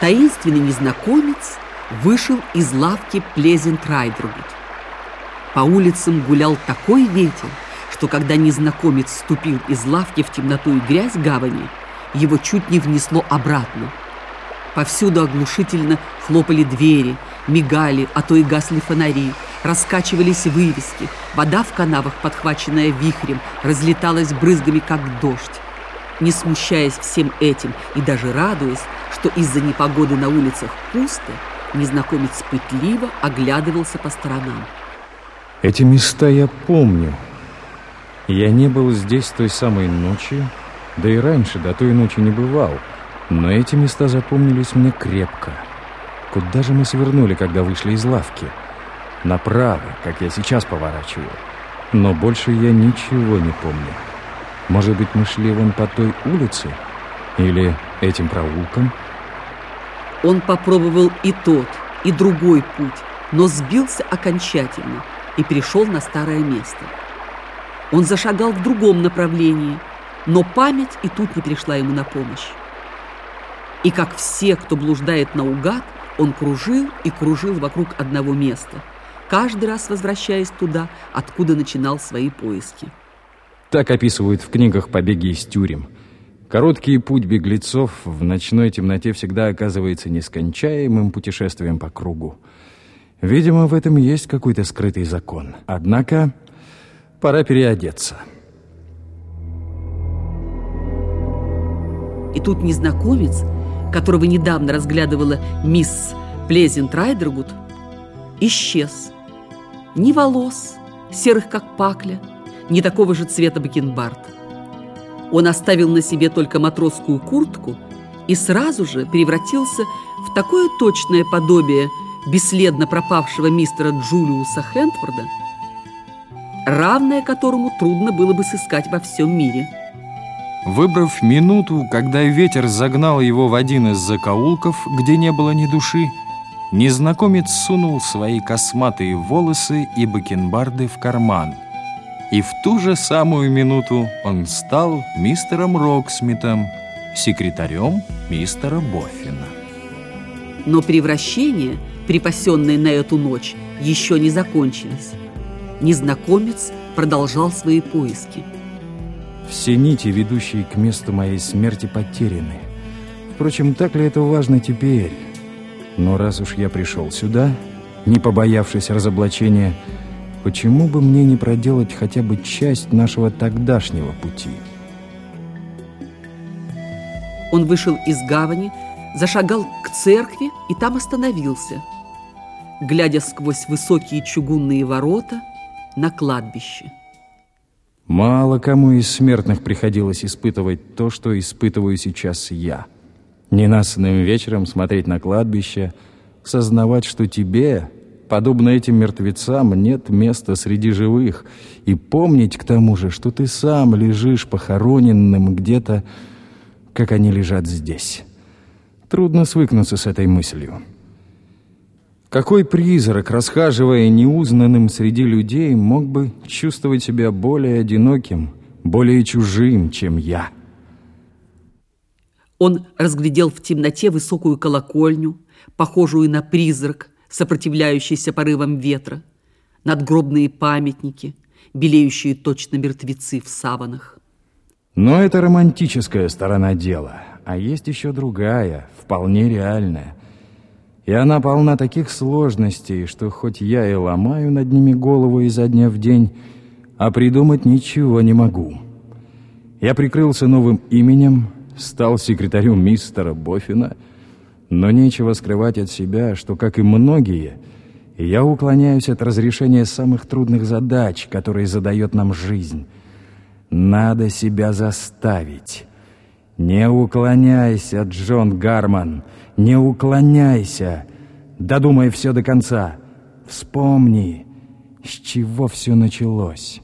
таинственный незнакомец вышел из лавки Плезент Райдергуд. По улицам гулял такой ветер, что когда незнакомец ступил из лавки в темноту и грязь гавани, его чуть не внесло обратно. Повсюду оглушительно хлопали двери, мигали, а то и гасли фонари, раскачивались вывески, вода в канавах, подхваченная вихрем, разлеталась брызгами, как дождь. Не смущаясь всем этим и даже радуясь, что из-за непогоды на улицах пусто, незнакомец пытливо оглядывался по сторонам. Эти места я помню. Я не был здесь той самой ночи, да и раньше до той ночи не бывал. Но эти места запомнились мне крепко. Куда же мы свернули, когда вышли из лавки? Направо, как я сейчас поворачиваю. Но больше я ничего не помню. Может быть, мы шли вон по той улице? Или этим проулком? Он попробовал и тот, и другой путь, но сбился окончательно и перешел на старое место. Он зашагал в другом направлении, но память и тут не пришла ему на помощь. И как все, кто блуждает наугад, он кружил и кружил вокруг одного места, каждый раз возвращаясь туда, откуда начинал свои поиски. Так описывают в книгах побеги из тюрем. Короткий путь беглецов в ночной темноте всегда оказывается нескончаемым путешествием по кругу. Видимо, в этом есть какой-то скрытый закон. Однако, пора переодеться. И тут незнакомец, которого недавно разглядывала мисс Плезент Райдергуд, исчез. Ни волос, серых как пакля, ни такого же цвета бакенбард. Он оставил на себе только матросскую куртку и сразу же превратился в такое точное подобие бесследно пропавшего мистера Джулиуса Хентфорда, равное которому трудно было бы сыскать во всем мире. Выбрав минуту, когда ветер загнал его в один из закоулков, где не было ни души, незнакомец сунул свои косматые волосы и бакенбарды в карман. И в ту же самую минуту он стал мистером Роксмитом, секретарем мистера Боффина. Но превращения, припасенные на эту ночь, еще не закончились. Незнакомец продолжал свои поиски – все нити, ведущие к месту моей смерти, потеряны. Впрочем, так ли это важно теперь? Но раз уж я пришел сюда, не побоявшись разоблачения, почему бы мне не проделать хотя бы часть нашего тогдашнего пути? Он вышел из гавани, зашагал к церкви и там остановился, глядя сквозь высокие чугунные ворота на кладбище. Мало кому из смертных приходилось испытывать то, что испытываю сейчас я. Ненастным вечером смотреть на кладбище, сознавать, что тебе, подобно этим мертвецам, нет места среди живых, и помнить к тому же, что ты сам лежишь похороненным где-то, как они лежат здесь. Трудно свыкнуться с этой мыслью. Какой призрак, расхаживая неузнанным среди людей, мог бы чувствовать себя более одиноким, более чужим, чем я? Он разглядел в темноте высокую колокольню, похожую на призрак, сопротивляющийся порывам ветра, надгробные памятники, белеющие точно мертвецы в саванах. Но это романтическая сторона дела, а есть еще другая, вполне реальная – и она полна таких сложностей, что хоть я и ломаю над ними голову изо дня в день, а придумать ничего не могу. Я прикрылся новым именем, стал секретарем мистера Бофина, но нечего скрывать от себя, что, как и многие, я уклоняюсь от разрешения самых трудных задач, которые задает нам жизнь. Надо себя заставить. Не уклоняйся, Джон Гарман, — не уклоняйся, додумай все до конца. Вспомни, с чего все началось».